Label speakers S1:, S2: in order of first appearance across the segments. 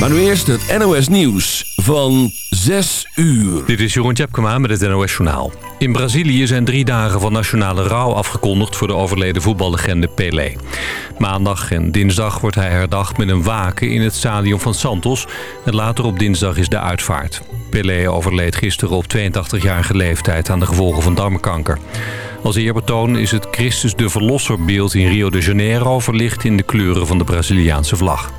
S1: Maar nu eerst het NOS Nieuws van 6 uur.
S2: Dit is Jeroen Tjepkema met het NOS Journaal. In Brazilië zijn drie dagen van nationale rouw afgekondigd... voor de overleden voetballegende Pelé. Maandag en dinsdag wordt hij herdacht met een waken in het stadion van Santos... en later op dinsdag is de uitvaart. Pelé overleed gisteren op 82-jarige leeftijd aan de gevolgen van darmkanker. Als eerbetoon is het Christus de Verlosserbeeld in Rio de Janeiro... verlicht in de kleuren van de Braziliaanse vlag.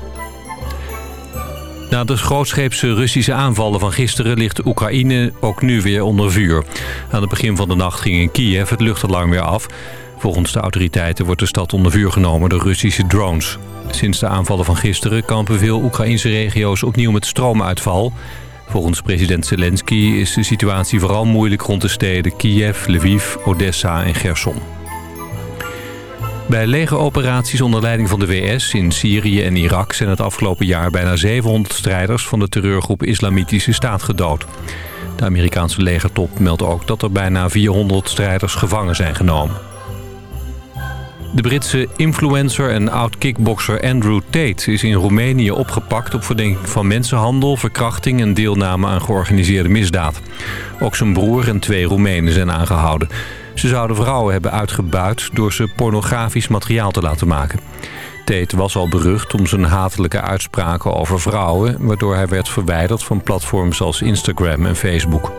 S2: Na de grootscheepse Russische aanvallen van gisteren ligt Oekraïne ook nu weer onder vuur. Aan het begin van de nacht ging in Kiev het luchtalarm weer af. Volgens de autoriteiten wordt de stad onder vuur genomen door Russische drones. Sinds de aanvallen van gisteren kampen veel Oekraïnse regio's opnieuw met stroomuitval. Volgens president Zelensky is de situatie vooral moeilijk rond de steden Kiev, Lviv, Odessa en Gerson. Bij legeroperaties onder leiding van de VS in Syrië en Irak... zijn het afgelopen jaar bijna 700 strijders van de terreurgroep Islamitische Staat gedood. De Amerikaanse legertop meldt ook dat er bijna 400 strijders gevangen zijn genomen. De Britse influencer en oud-kickbokser Andrew Tate is in Roemenië opgepakt op verdenking van mensenhandel, verkrachting en deelname aan georganiseerde misdaad. Ook zijn broer en twee Roemenen zijn aangehouden. Ze zouden vrouwen hebben uitgebuit door ze pornografisch materiaal te laten maken. Tate was al berucht om zijn hatelijke uitspraken over vrouwen... waardoor hij werd verwijderd van platforms als Instagram en Facebook.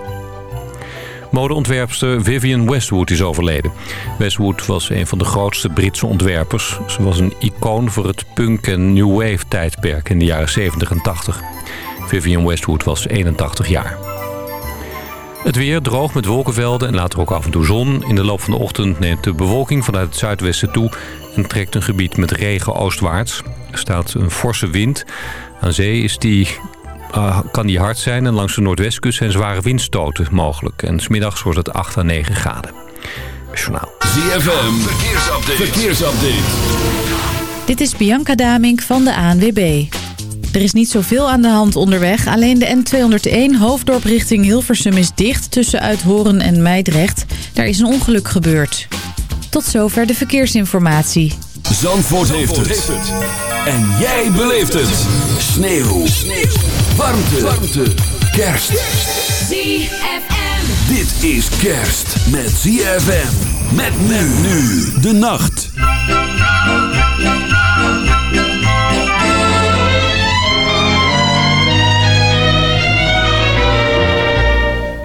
S2: Modeontwerpster Vivienne Westwood is overleden. Westwood was een van de grootste Britse ontwerpers. Ze was een icoon voor het punk- en new wave tijdperk in de jaren 70 en 80. Vivienne Westwood was 81 jaar. Het weer droog met wolkenvelden en later ook af en toe zon. In de loop van de ochtend neemt de bewolking vanuit het zuidwesten toe... en trekt een gebied met regen oostwaarts. Er staat een forse wind. Aan zee is die, uh, kan die hard zijn en langs de noordwestkust zijn zware windstoten mogelijk. En smiddags wordt het 8 à 9 graden. Journaal.
S1: ZFM, verkeersupdate. verkeersupdate.
S3: Dit is Bianca Damink van de ANWB. Er is niet zoveel aan de hand onderweg. Alleen de N201 hoofddorp richting Hilversum is dicht tussen Uithoren en Meidrecht. Daar is een ongeluk gebeurd. Tot zover de verkeersinformatie.
S1: Zandvoort, heeft, het. En jij beleeft het. Sneeuw. Sneeuw. Warmte. Warmte. Kerst.
S4: ZFM.
S1: Dit is kerst met ZFM. Met men nu de nacht.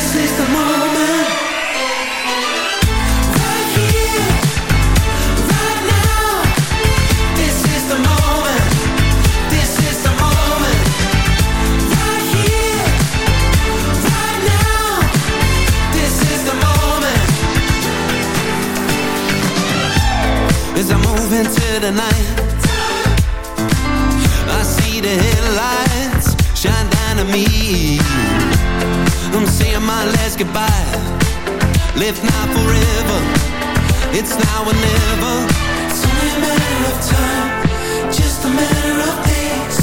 S5: this is the moment the night, I see the headlights shine down me. My last goodbye. Live now forever. It's now or never. It's only a matter of time. Just a matter of days.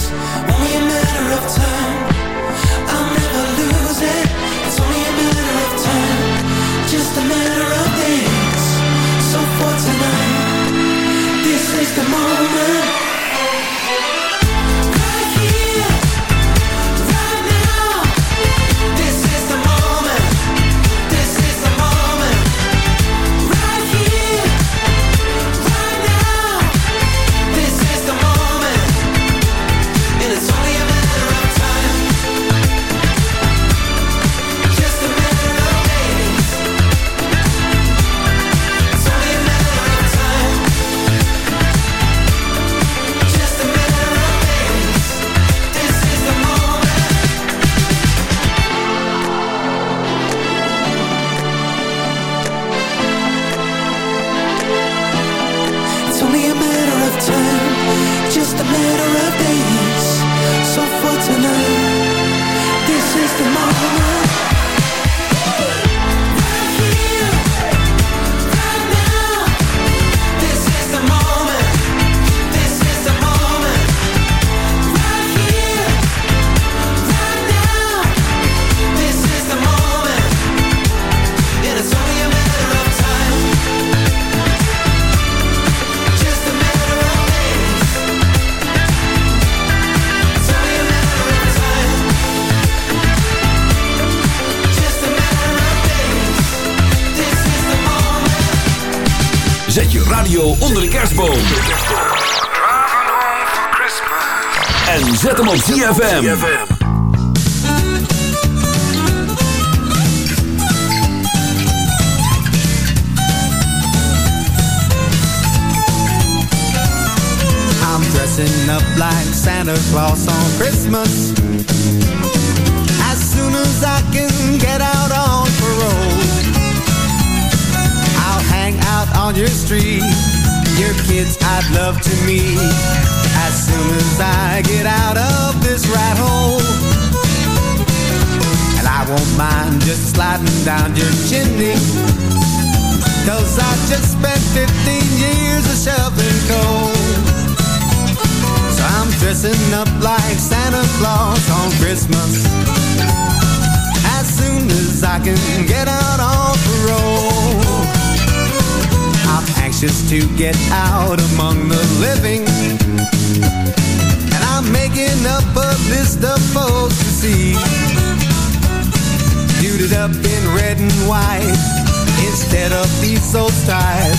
S5: Only a matter of time. I'll never lose it. It's only a matter of time. Just a matter the moment.
S1: ZFM.
S6: Down your chimney. Cause I just spent 15 years a shoveling coal. So I'm dressing up like Santa Claus on Christmas. As soon as I can get out on parole. I'm anxious to get out among the living. And I'm making up a list of folks to see. Suited up in red and white Instead of these old ties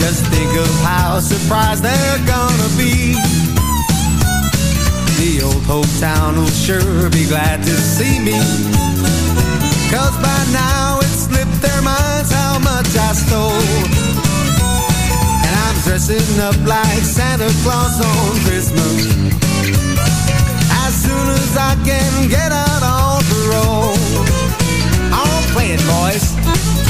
S6: Just think of how surprised they're gonna be. The old hometown will sure be glad to see me. Cause by now it slipped their minds how much I stole. And I'm dressing up like Santa Claus on Christmas. As soon as I can get out on the road playing, boys.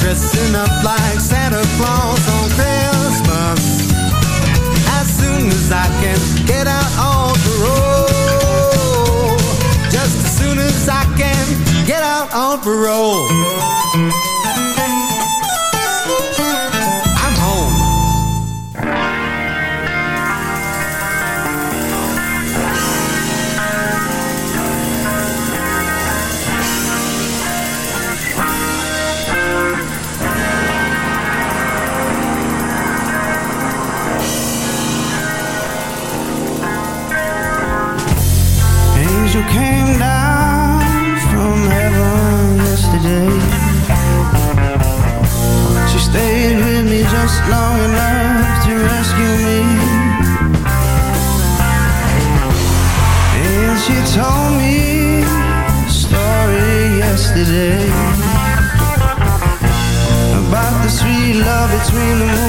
S6: dressing up like Santa Claus on Christmas. As soon as I can get out on parole, just as soon as I can get out on parole.
S7: between the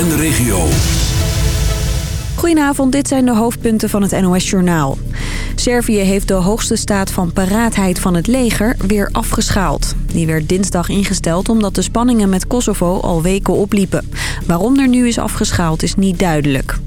S1: en de regio.
S8: Goedenavond, dit zijn de hoofdpunten van het NOS-journaal. Servië heeft de hoogste staat van paraatheid van het leger weer afgeschaald. Die werd dinsdag ingesteld omdat de spanningen met Kosovo al weken opliepen. Waarom er nu is afgeschaald is niet duidelijk.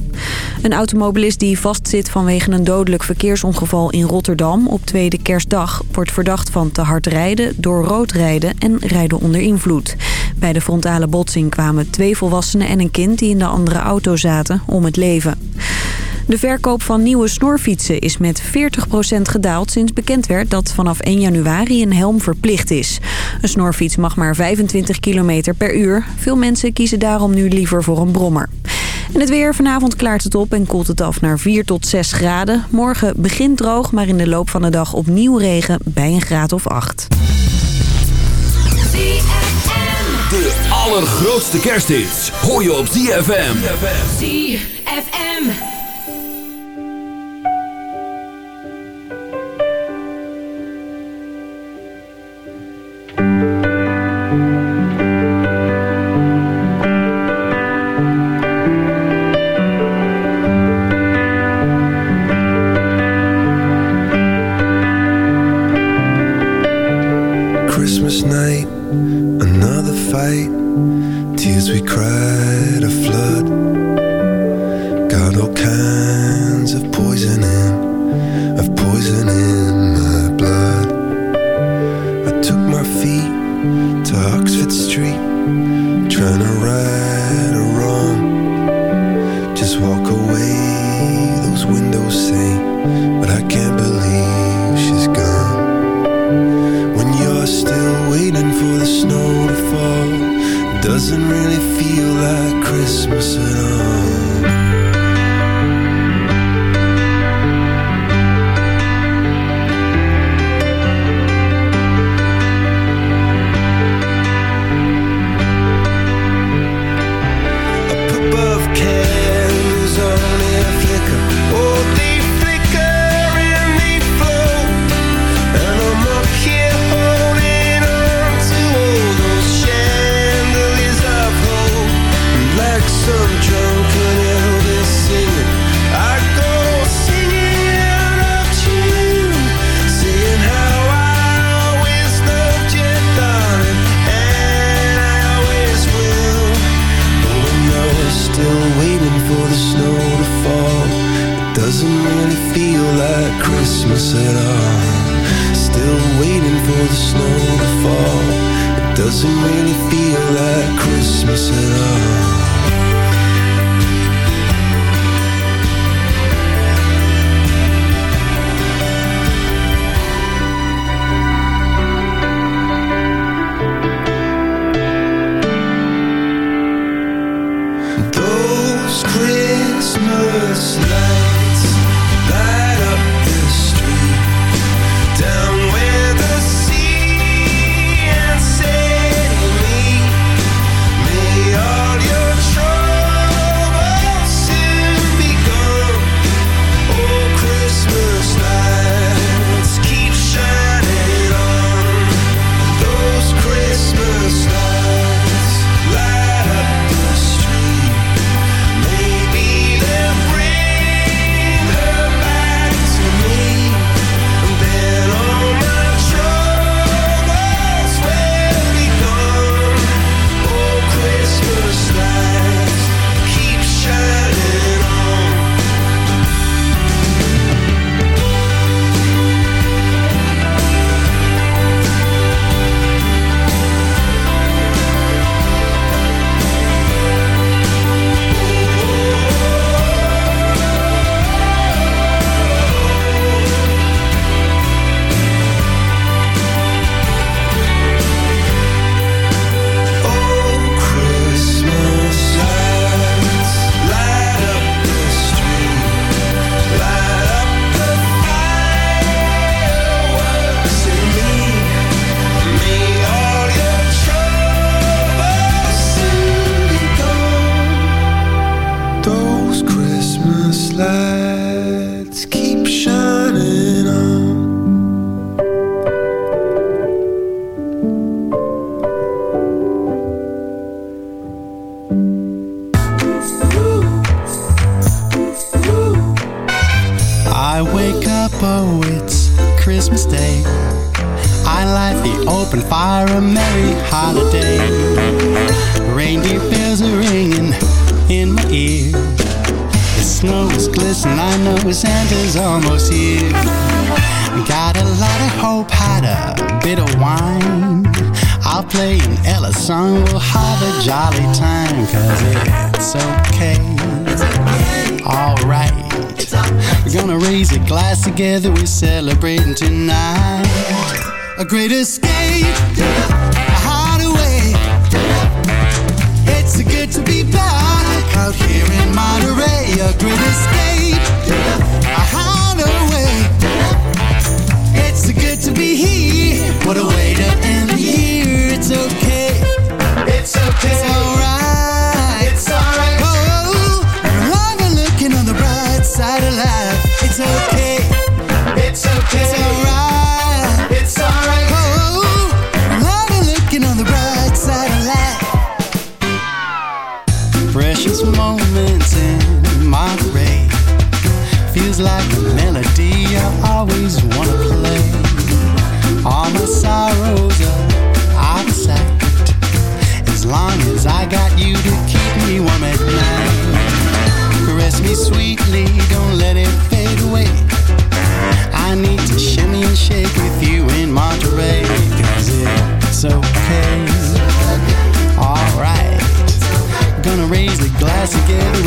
S8: Een automobilist die vastzit vanwege een dodelijk verkeersongeval in Rotterdam op tweede kerstdag... wordt verdacht van te hard rijden, door rood rijden en rijden onder invloed. Bij de frontale botsing kwamen twee volwassenen en een kind die in de andere auto zaten om het leven. De verkoop van nieuwe snorfietsen is met 40% gedaald sinds bekend werd dat vanaf 1 januari een helm verplicht is. Een snorfiets mag maar 25 km per uur. Veel mensen kiezen daarom nu liever voor een brommer. En het weer. Vanavond klaart het op en koelt het af naar 4 tot 6 graden. Morgen begint droog, maar in de loop van de dag opnieuw regen bij een graad of 8.
S1: De allergrootste kersthits hoor je op ZFM.
S9: ZFM.
S5: Christmas night, another fight. Tears we cried, a flood. Got all kinds of poison in, of poison in Christmas Christmas. lights the
S6: open fire, a merry holiday. Reindeer bells are ringing in my ear. The snow is glistening, I know Santa's almost here. Got a lot of hope, had a bit of wine. I'll play an Ella song, we'll have a jolly time, cause it's okay. Alright. We're gonna raise a glass together, we're celebrating tonight a great escape, a hideaway. It's good to be back out here in Monterey, a great escape, a hideaway. It's good to be here. What a way to end the year. It's okay. It's okay. It's alright. It's alright. Oh, rather looking on the bright side of life. It's okay.
S10: again.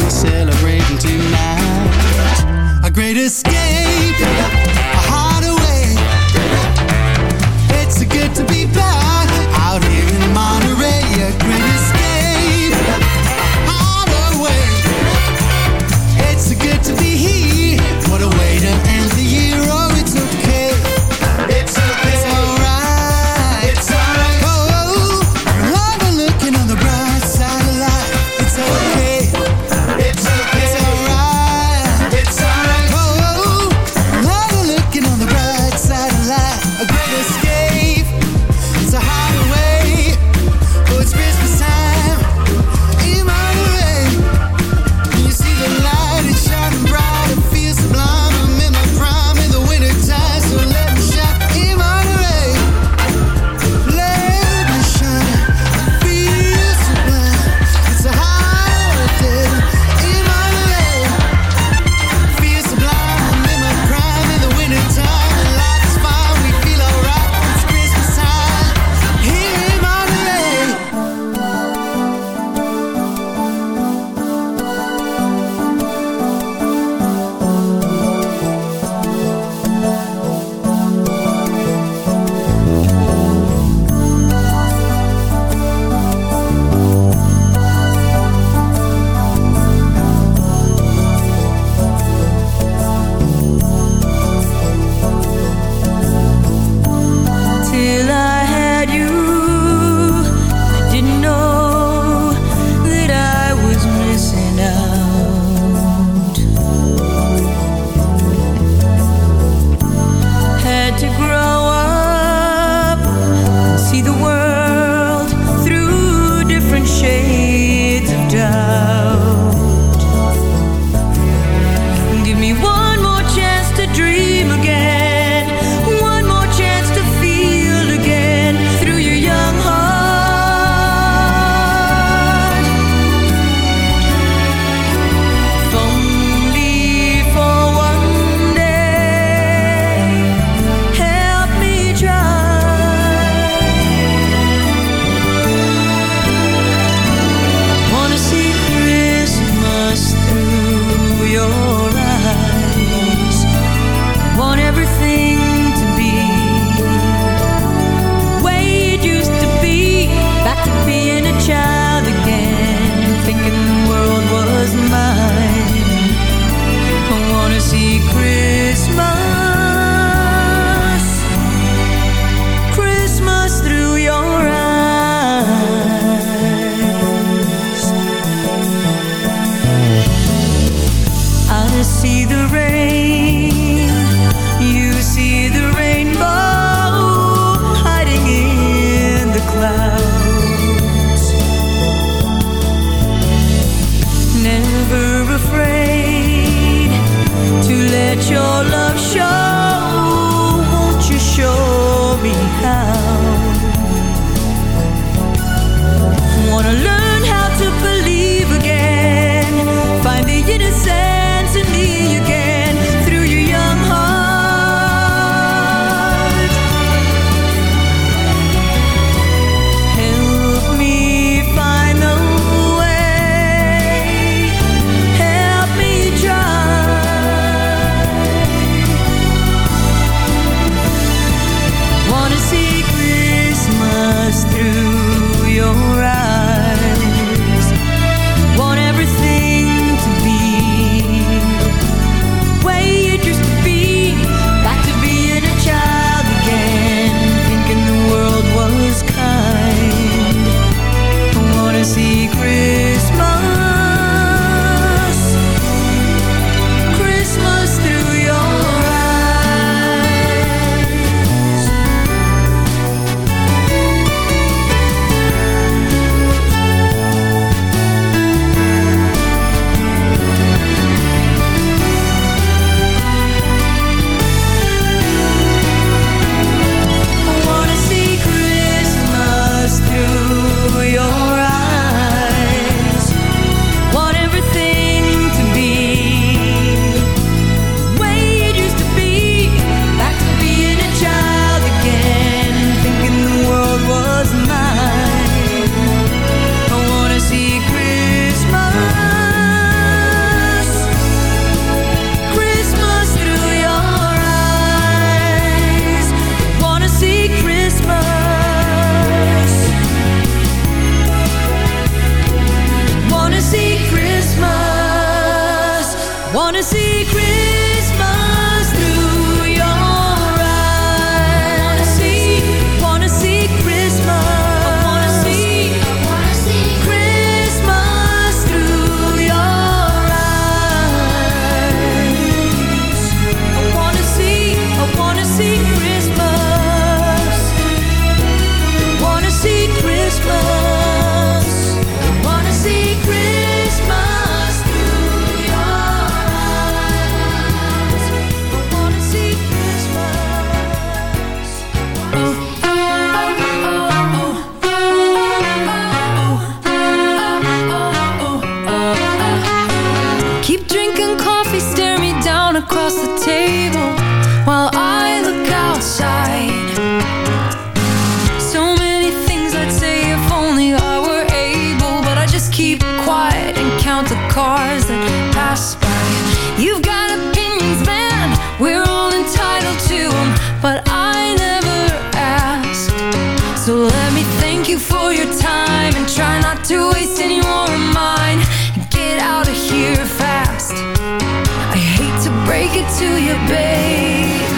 S10: Babe,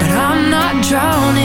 S10: but I'm not drowning.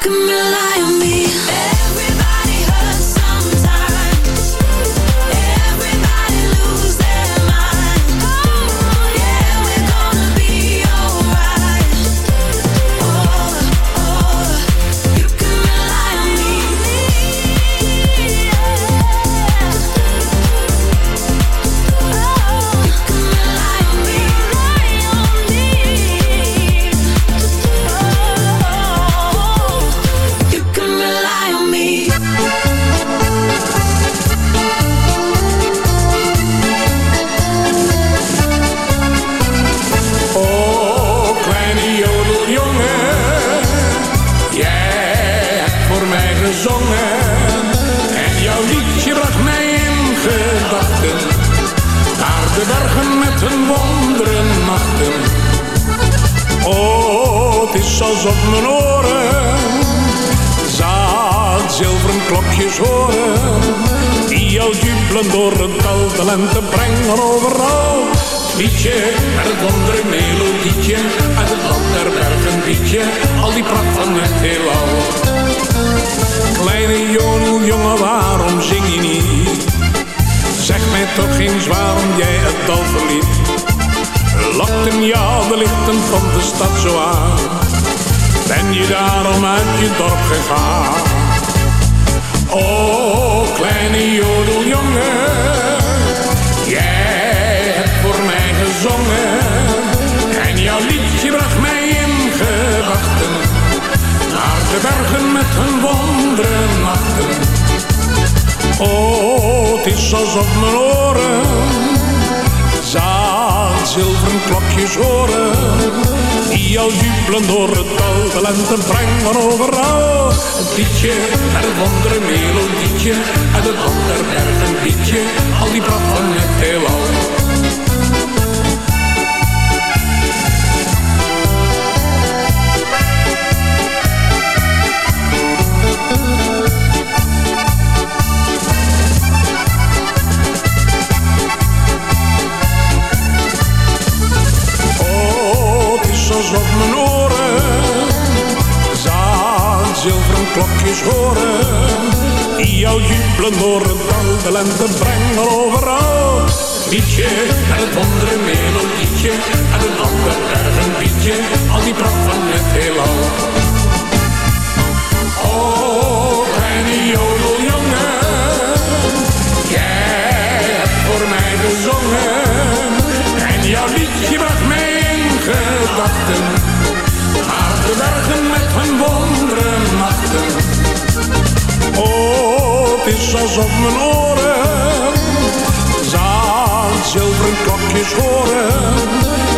S4: Can rely on me.
S11: Zilveren klokjes horen. Die al jubelen door het dal, de lente brengen overal. Het liedje met het wondere melodietje, uit het land der bergen liedje, al die pracht van het heelal. Klokjes horen. Die jou jubelen door het dal, de lente brengen overal. Liedje met het wondere melodietje, en een ander bergen liedje, al die pracht van het heelal. Oh, kleine jodeljongen, jij hebt voor mij gezongen. En jouw liedje bracht mij in gedachten. Naar de bergen met hun wonderen. Oh, het is alsof mijn oren zaad zilveren klokjes horen.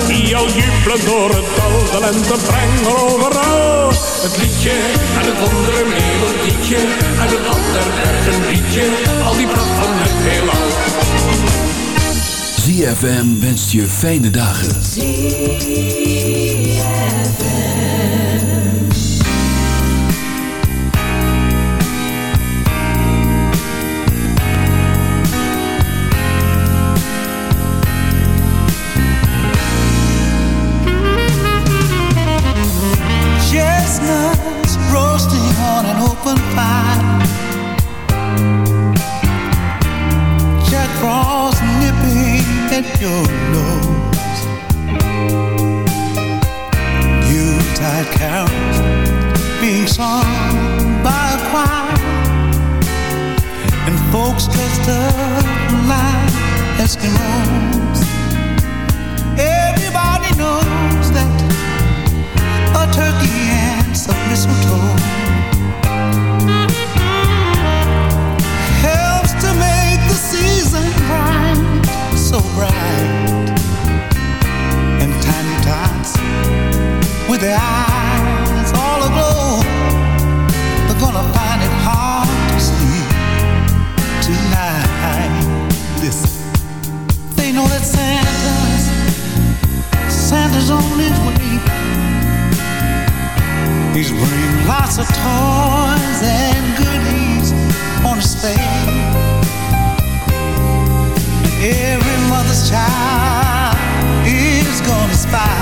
S11: Die jou jubelen door het dal, de lente brengen overal. Het liedje en het wondere melodietje, en het ander bergen liedje, al die pracht van het heelal.
S1: ZFM wenst je fijne dagen.
S12: Chestnuts your nose. Carols being sung by a choir. And folks dressed up like Eskimos. Everybody knows that a turkey and some mistletoe so bright. And tiny tots with their eyes all aglow, they're gonna find it hard to sleep tonight. Listen, they know that Santa's Santa's on his way. He's bringing lots of toys and goodies on his sleigh this child is gonna spy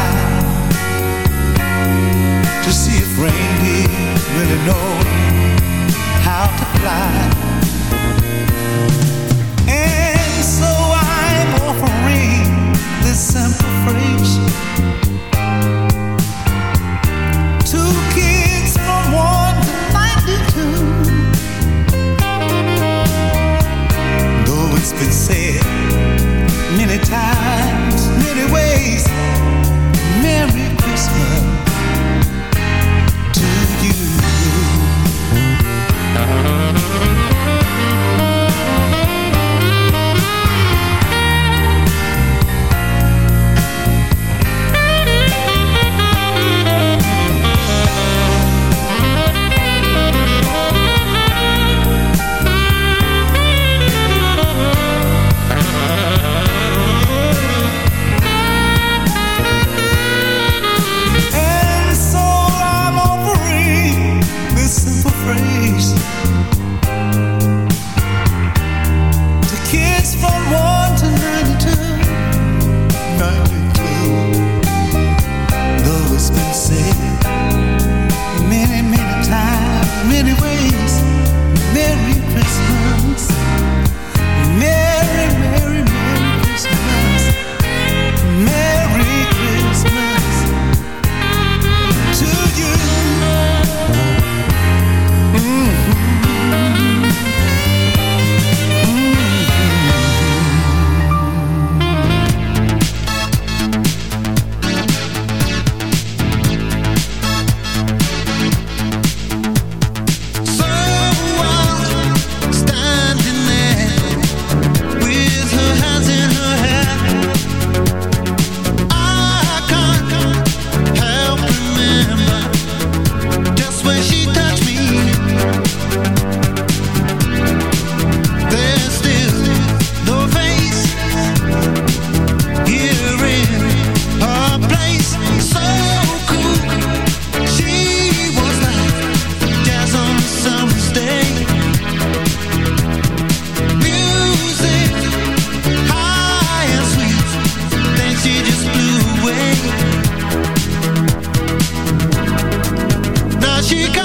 S12: to see if reindeer really know how to fly. And so I'm offering this simple phrase
S1: Чика.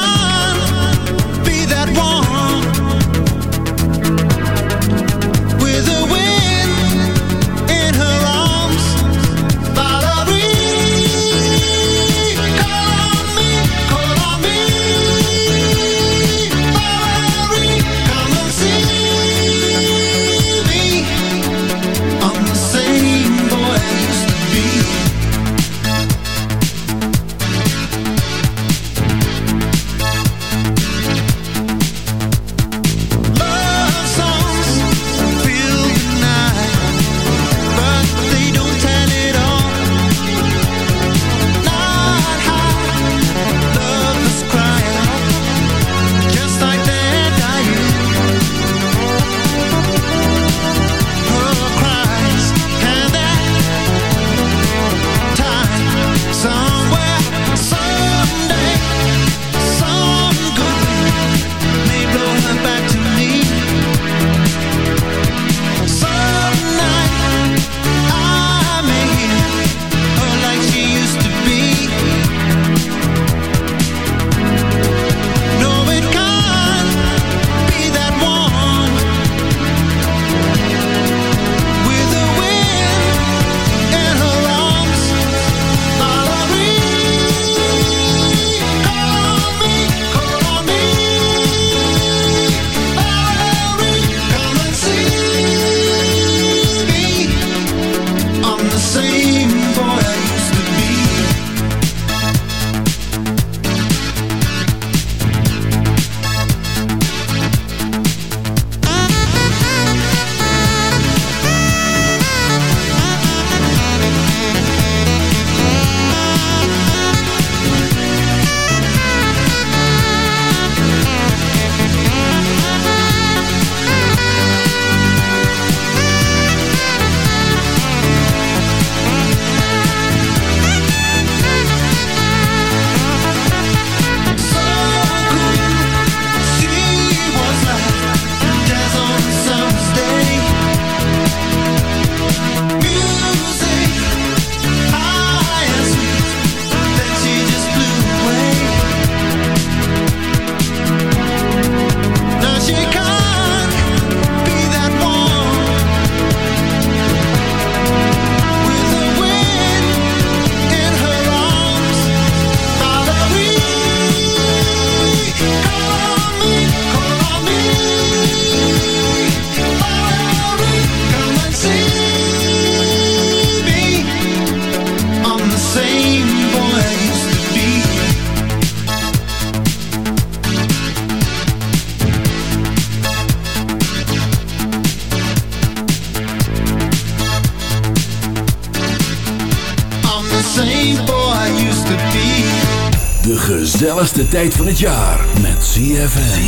S1: Tijd van het jaar met ZFM.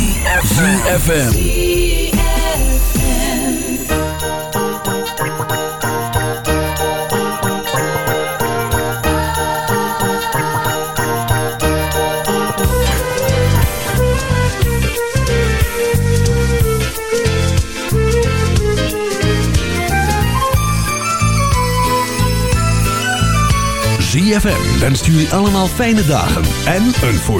S1: ZFM. ZFM wenst jullie allemaal fijne dagen en een